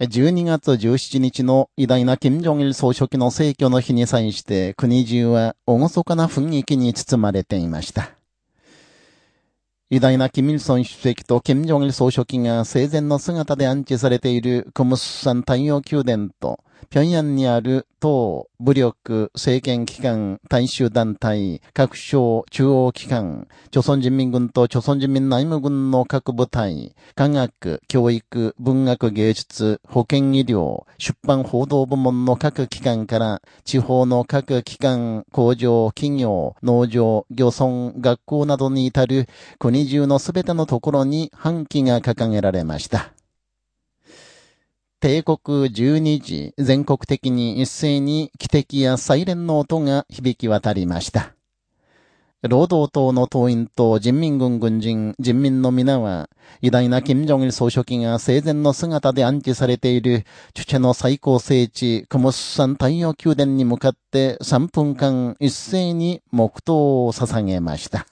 12月17日の偉大な金正日総書記の逝去の日に際して国中は厳かな雰囲気に包まれていました。偉大な金日成主席と金正日総書記が生前の姿で安置されているクムスサン太陽宮殿と、平壌にある党、武力、政権機関、大衆団体、各省、中央機関、朝鮮人民軍と朝鮮人民内務軍の各部隊、科学、教育、文学芸術、保健医療、出版報道部門の各機関から、地方の各機関、工場、企業、農場、漁村、学校などに至る国中のすべてのところに半旗が掲げられました。帝国12時、全国的に一斉に汽笛やサイレンの音が響き渡りました。労働党の党員と人民軍軍人、人民の皆は、偉大な金正日総書記が生前の姿で安置されている、チュチェの最高聖地、クモス山太陽宮殿に向かって3分間一斉に黙祷を捧げました。